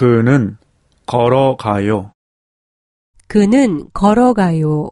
그는 걸어가요. 그는 걸어가요.